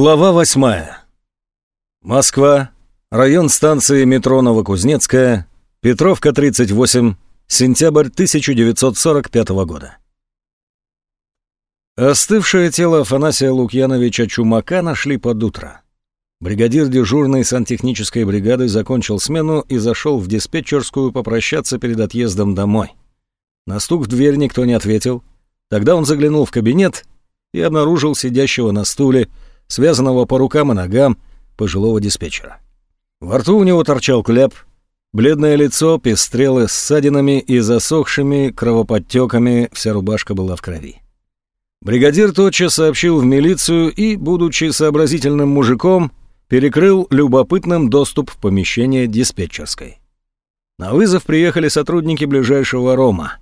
Глава восьмая. Москва. Район станции метро Новокузнецкая. Петровка, 38. Сентябрь 1945 года. Остывшее тело Афанасия Лукьяновича Чумака нашли под утро. Бригадир дежурной сантехнической бригады закончил смену и зашел в диспетчерскую попрощаться перед отъездом домой. На стук в дверь никто не ответил. Тогда он заглянул в кабинет и обнаружил сидящего на стуле, связанного по рукам и ногам пожилого диспетчера. Во рту у него торчал кляп, бледное лицо пестрело ссадинами и засохшими кровоподтеками, вся рубашка была в крови. Бригадир тотчас сообщил в милицию и, будучи сообразительным мужиком, перекрыл любопытным доступ в помещение диспетчерской. На вызов приехали сотрудники ближайшего Рома.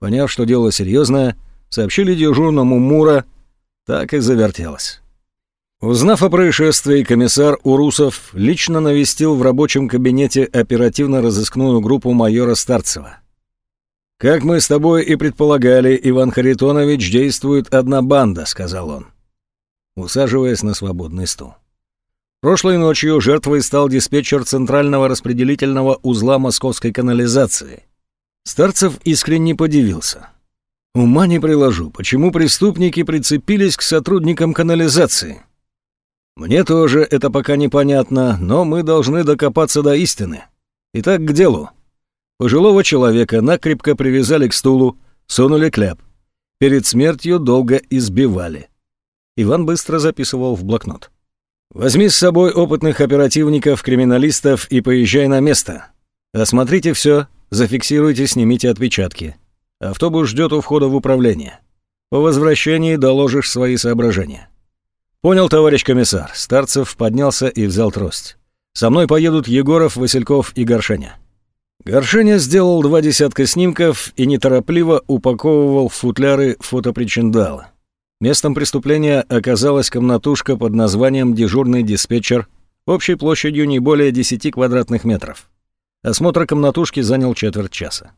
Поняв, что дело серьезное, сообщили дежурному Мура, так и завертелось. Узнав о происшествии, комиссар Урусов лично навестил в рабочем кабинете оперативно-розыскную группу майора Старцева. «Как мы с тобой и предполагали, Иван Харитонович, действует одна банда», — сказал он, усаживаясь на свободный стул. Прошлой ночью жертвой стал диспетчер Центрального распределительного узла Московской канализации. Старцев искренне подивился. «Ума не приложу, почему преступники прицепились к сотрудникам канализации?» Мне тоже это пока непонятно, но мы должны докопаться до истины. Итак, к делу. Пожилого человека накрепко привязали к стулу, сунули кляп. Перед смертью долго избивали. Иван быстро записывал в блокнот. «Возьми с собой опытных оперативников, криминалистов и поезжай на место. Осмотрите все, зафиксируйте, снимите отпечатки. Автобус ждет у входа в управление. По возвращении доложишь свои соображения. «Понял, товарищ комиссар». Старцев поднялся и взял трость. «Со мной поедут Егоров, Васильков и Горшеня». Горшеня сделал два десятка снимков и неторопливо упаковывал в футляры фотопричиндала. Местом преступления оказалась комнатушка под названием «Дежурный диспетчер» общей площадью не более 10 квадратных метров. Осмотр комнатушки занял четверть часа.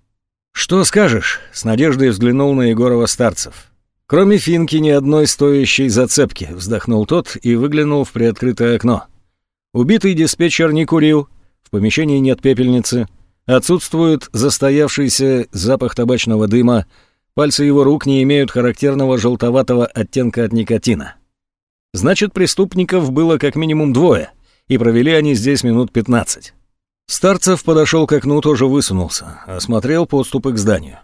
«Что скажешь?» — с надеждой взглянул на Егорова Старцев. «Кроме финки ни одной стоящей зацепки», — вздохнул тот и выглянул в приоткрытое окно. Убитый диспетчер не курил, в помещении нет пепельницы, отсутствует застоявшийся запах табачного дыма, пальцы его рук не имеют характерного желтоватого оттенка от никотина. Значит, преступников было как минимум двое, и провели они здесь минут пятнадцать. Старцев подошел к окну, тоже высунулся, осмотрел подступы к зданию.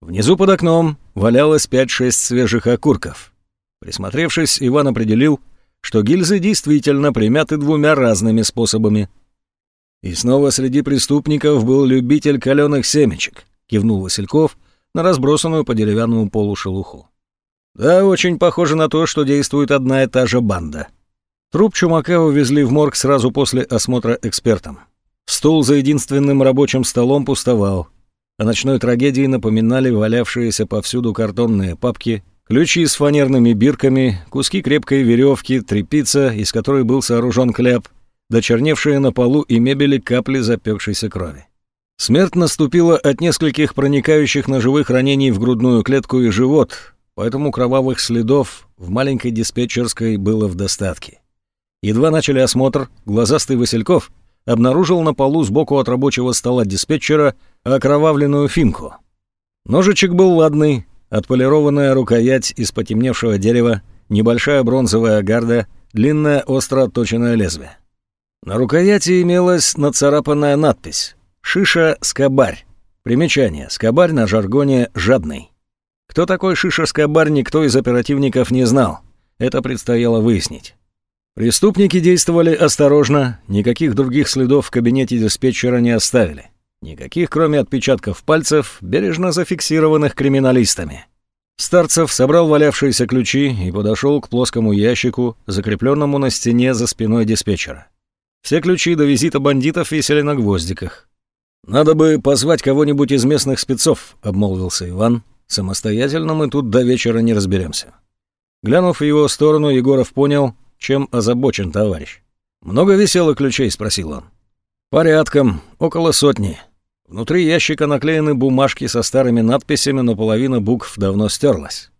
Внизу под окном валялось пять-шесть свежих окурков. Присмотревшись, Иван определил, что гильзы действительно примяты двумя разными способами. «И снова среди преступников был любитель каленых семечек», — кивнул Васильков на разбросанную по деревянному полу шелуху. «Да, очень похоже на то, что действует одна и та же банда». Труп Чумака увезли в морг сразу после осмотра экспертом. Стул за единственным рабочим столом пустовал. О ночной трагедии напоминали валявшиеся повсюду картонные папки, ключи с фанерными бирками, куски крепкой веревки, трепица, из которой был сооружен кляп, дочерневшие на полу и мебели капли запекшейся крови. Смерть наступила от нескольких проникающих ножевых ранений в грудную клетку и живот, поэтому кровавых следов в маленькой диспетчерской было в достатке. Едва начали осмотр, глазастый Васильков обнаружил на полу сбоку от рабочего стола диспетчера окровавленную финку. Ножичек был ладный, отполированная рукоять из потемневшего дерева, небольшая бронзовая гарда, длинное остро отточенное лезвие. На рукояти имелась нацарапанная надпись «Шиша-скобарь». Примечание. Скобарь на жаргоне «жадный». Кто такой Шиша-скобарь, никто из оперативников не знал. Это предстояло выяснить. Преступники действовали осторожно, никаких других следов в кабинете диспетчера не оставили. Никаких, кроме отпечатков пальцев, бережно зафиксированных криминалистами. Старцев собрал валявшиеся ключи и подошел к плоскому ящику, закрепленному на стене за спиной диспетчера. Все ключи до визита бандитов висели на гвоздиках. «Надо бы позвать кого-нибудь из местных спецов», — обмолвился Иван. «Самостоятельно мы тут до вечера не разберемся». Глянув в его сторону, Егоров понял, чем озабочен товарищ. «Много веселых ключей?» — спросил он. «Порядком, около сотни. Внутри ящика наклеены бумажки со старыми надписями, но половина букв давно стерлась.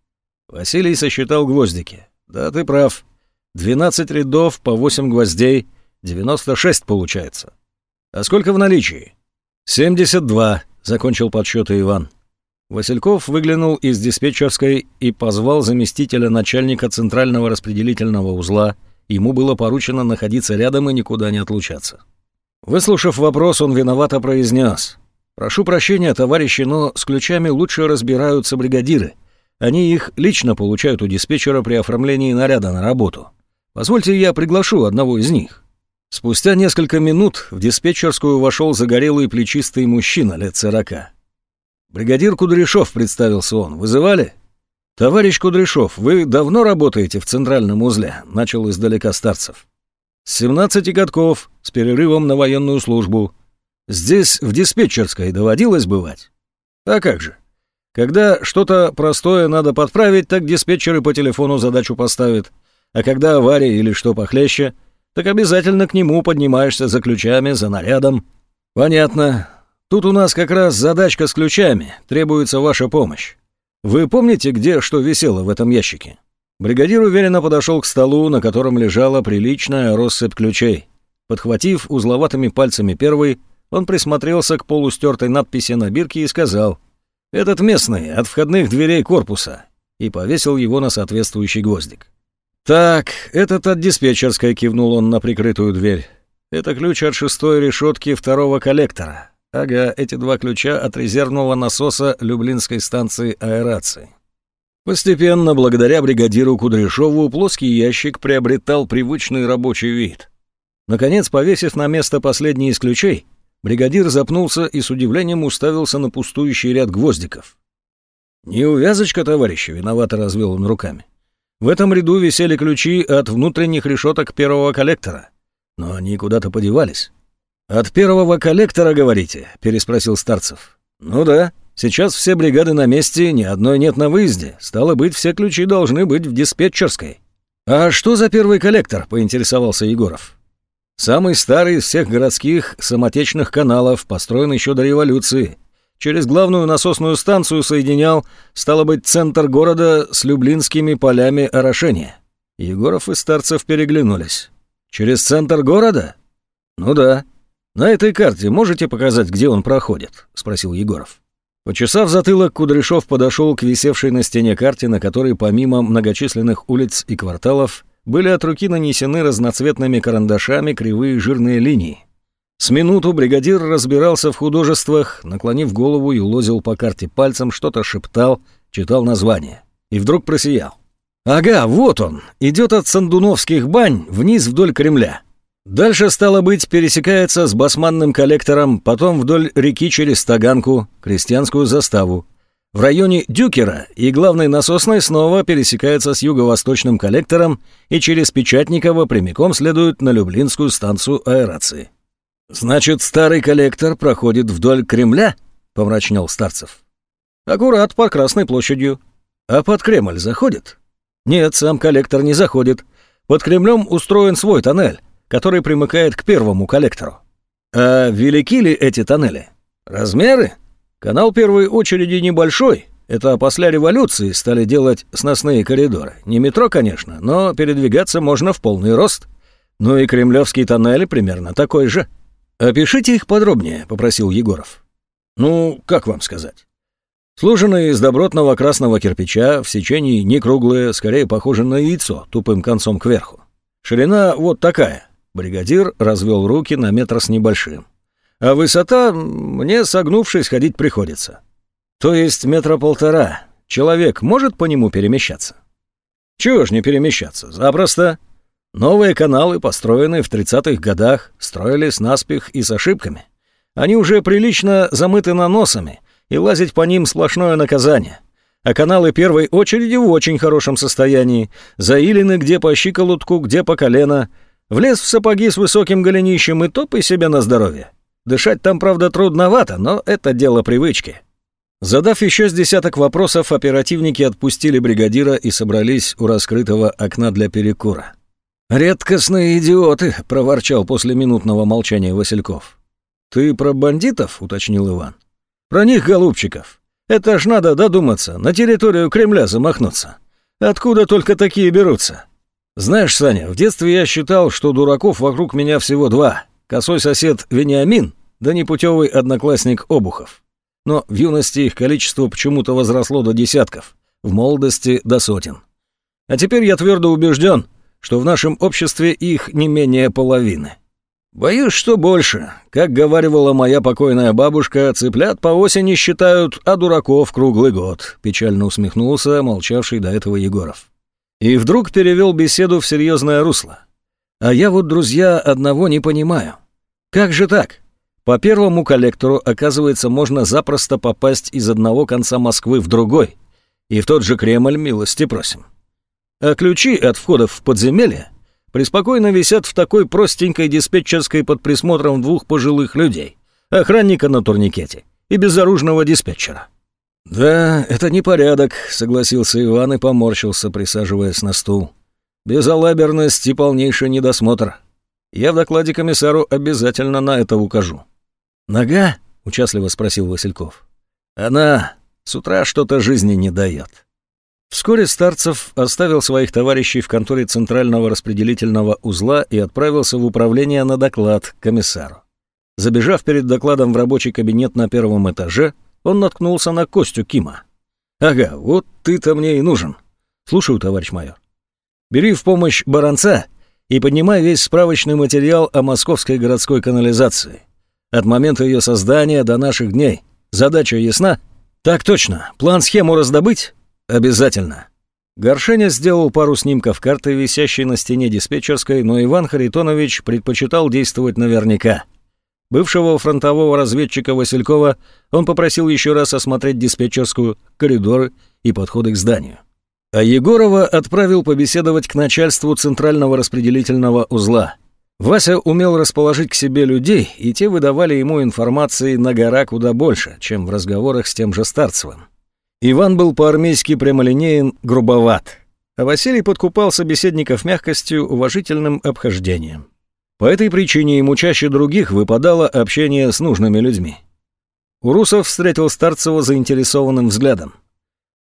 Василий сосчитал гвоздики. «Да, ты прав. 12 рядов по 8 гвоздей, 96 получается. А сколько в наличии? 72, закончил подсчеты Иван. Васильков выглянул из диспетчерской и позвал заместителя начальника центрального распределительного узла. Ему было поручено находиться рядом и никуда не отлучаться. Выслушав вопрос, он виновато произнес. «Прошу прощения, товарищи, но с ключами лучше разбираются бригадиры. Они их лично получают у диспетчера при оформлении наряда на работу. Позвольте, я приглашу одного из них». Спустя несколько минут в диспетчерскую вошел загорелый плечистый мужчина лет сорока. «Бригадир Кудряшов», — представился он, — «вызывали?» «Товарищ Кудряшов, вы давно работаете в центральном узле?» — начал издалека старцев. «С 17 годков, с перерывом на военную службу. Здесь в диспетчерской доводилось бывать?» «А как же? Когда что-то простое надо подправить, так диспетчеры по телефону задачу поставят. А когда авария или что похлеще, так обязательно к нему поднимаешься за ключами, за нарядом». «Понятно. Тут у нас как раз задачка с ключами, требуется ваша помощь. Вы помните, где что висело в этом ящике?» Бригадир уверенно подошел к столу, на котором лежала приличная россыпь ключей. Подхватив узловатыми пальцами первый, он присмотрелся к полустертой надписи на бирке и сказал «Этот местный, от входных дверей корпуса», и повесил его на соответствующий гвоздик. «Так, этот от диспетчерской», — кивнул он на прикрытую дверь. «Это ключ от шестой решетки второго коллектора. Ага, эти два ключа от резервного насоса Люблинской станции аэрации. Постепенно, благодаря бригадиру Кудряшову, плоский ящик приобретал привычный рабочий вид. Наконец, повесив на место последний из ключей, бригадир запнулся и с удивлением уставился на пустующий ряд гвоздиков. «Не увязочка, товарищи», — виновато развел он руками. В этом ряду висели ключи от внутренних решеток первого коллектора, но они куда-то подевались. «От первого коллектора, говорите?» — переспросил Старцев. «Ну да. Сейчас все бригады на месте, ни одной нет на выезде. Стало быть, все ключи должны быть в диспетчерской». «А что за первый коллектор?» — поинтересовался Егоров. «Самый старый из всех городских самотечных каналов, построен еще до революции. Через главную насосную станцию соединял, стало быть, центр города с люблинскими полями орошения». Егоров и Старцев переглянулись. «Через центр города?» «Ну да. «На этой карте можете показать, где он проходит?» — спросил Егоров. Почесав затылок, Кудряшов подошел к висевшей на стене карте, на которой помимо многочисленных улиц и кварталов были от руки нанесены разноцветными карандашами кривые жирные линии. С минуту бригадир разбирался в художествах, наклонив голову и лозил по карте пальцем, что-то шептал, читал название. И вдруг просиял. «Ага, вот он, идет от Сандуновских бань вниз вдоль Кремля». Дальше, стало быть, пересекается с басманным коллектором, потом вдоль реки через Таганку, крестьянскую заставу. В районе Дюкера и главной насосной снова пересекается с юго-восточным коллектором и через Печатниково прямиком следует на Люблинскую станцию аэрации. «Значит, старый коллектор проходит вдоль Кремля?» — помрачнел Старцев. «Аккурат под Красной площадью. А под Кремль заходит?» «Нет, сам коллектор не заходит. Под Кремлем устроен свой тоннель который примыкает к первому коллектору. А велики ли эти тоннели? Размеры? Канал первой очереди небольшой. Это после революции стали делать сносные коридоры. Не метро, конечно, но передвигаться можно в полный рост. Ну и кремлевские тоннели примерно такой же. «Опишите их подробнее», — попросил Егоров. «Ну, как вам сказать?» Сложенные из добротного красного кирпича, в сечении не круглые, скорее похожи на яйцо, тупым концом кверху. Ширина вот такая, Бригадир развел руки на метр с небольшим. А высота мне, согнувшись, ходить приходится. То есть метра полтора. Человек может по нему перемещаться? Чего ж не перемещаться? Запросто. Новые каналы, построенные в 30-х годах, строились наспех и с ошибками. Они уже прилично замыты наносами, и лазить по ним сплошное наказание. А каналы первой очереди в очень хорошем состоянии, заилены где по щиколотку, где по колено – Влез в сапоги с высоким голенищем и топай себе на здоровье. Дышать там, правда, трудновато, но это дело привычки. Задав еще с десяток вопросов, оперативники отпустили бригадира и собрались у раскрытого окна для перекура. «Редкостные идиоты», — проворчал после минутного молчания Васильков. «Ты про бандитов?» — уточнил Иван. «Про них, голубчиков. Это ж надо додуматься, на территорию Кремля замахнуться. Откуда только такие берутся? Знаешь, Саня, в детстве я считал, что дураков вокруг меня всего два. Косой сосед Вениамин, да непутевый одноклассник Обухов. Но в юности их количество почему-то возросло до десятков, в молодости до сотен. А теперь я твердо убежден, что в нашем обществе их не менее половины. Боюсь, что больше. Как говаривала моя покойная бабушка, цыплят по осени считают, а дураков круглый год, печально усмехнулся молчавший до этого Егоров. И вдруг перевел беседу в серьезное русло. А я вот, друзья, одного не понимаю. Как же так? По первому коллектору, оказывается, можно запросто попасть из одного конца Москвы в другой. И в тот же Кремль милости просим. А ключи от входов в подземелье преспокойно висят в такой простенькой диспетчерской под присмотром двух пожилых людей, охранника на турникете и безоружного диспетчера. «Да, это непорядок», — согласился Иван и поморщился, присаживаясь на стул. «Безалаберность и полнейший недосмотр. Я в докладе комиссару обязательно на это укажу». «Нога?» — участливо спросил Васильков. «Она с утра что-то жизни не дает». Вскоре Старцев оставил своих товарищей в конторе Центрального распределительного узла и отправился в управление на доклад к комиссару. Забежав перед докладом в рабочий кабинет на первом этаже, он наткнулся на Костю Кима. «Ага, вот ты-то мне и нужен. Слушаю, товарищ майор. Бери в помощь баронца и поднимай весь справочный материал о московской городской канализации. От момента ее создания до наших дней. Задача ясна? Так точно. План-схему раздобыть? «Обязательно». Горшеня сделал пару снимков карты, висящей на стене диспетчерской, но Иван Харитонович предпочитал действовать наверняка. Бывшего фронтового разведчика Василькова он попросил еще раз осмотреть диспетчерскую, коридоры и подходы к зданию. А Егорова отправил побеседовать к начальству центрального распределительного узла. Вася умел расположить к себе людей, и те выдавали ему информации на гора куда больше, чем в разговорах с тем же Старцевым. Иван был по-армейски прямолинеен, грубоват, а Василий подкупал собеседников мягкостью, уважительным обхождением. По этой причине ему чаще других выпадало общение с нужными людьми. Урусов встретил Старцева заинтересованным взглядом.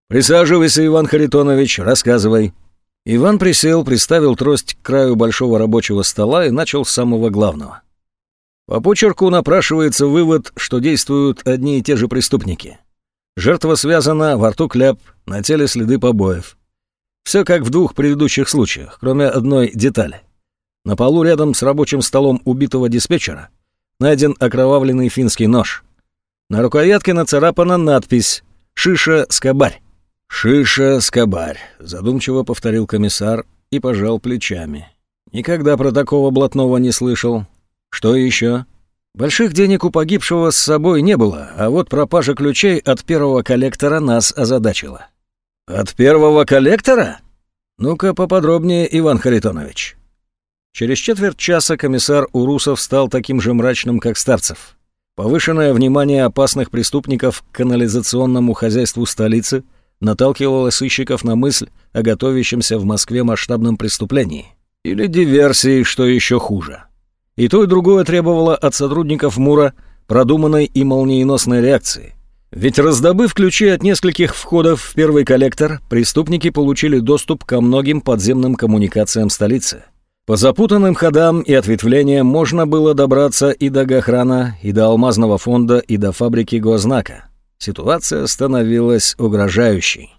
«Присаживайся, Иван Харитонович, рассказывай». Иван присел, приставил трость к краю большого рабочего стола и начал с самого главного. По почерку напрашивается вывод, что действуют одни и те же преступники. Жертва связана, во рту кляп, на теле следы побоев. Все как в двух предыдущих случаях, кроме одной детали. На полу рядом с рабочим столом убитого диспетчера найден окровавленный финский нож. На рукоятке нацарапана надпись «Шиша Скобарь». «Шиша Скобарь», — задумчиво повторил комиссар и пожал плечами. «Никогда про такого блатного не слышал. Что еще?» Больших денег у погибшего с собой не было, а вот пропажа ключей от первого коллектора нас озадачила. От первого коллектора? Ну-ка поподробнее, Иван Харитонович. Через четверть часа комиссар Урусов стал таким же мрачным, как Старцев. Повышенное внимание опасных преступников к канализационному хозяйству столицы наталкивало сыщиков на мысль о готовящемся в Москве масштабном преступлении. Или диверсии, что еще хуже. И то, и другое требовало от сотрудников МУРа продуманной и молниеносной реакции. Ведь раздобыв ключи от нескольких входов в первый коллектор, преступники получили доступ ко многим подземным коммуникациям столицы. По запутанным ходам и ответвлениям можно было добраться и до Гохрана, и до Алмазного фонда, и до фабрики Гознака. Ситуация становилась угрожающей.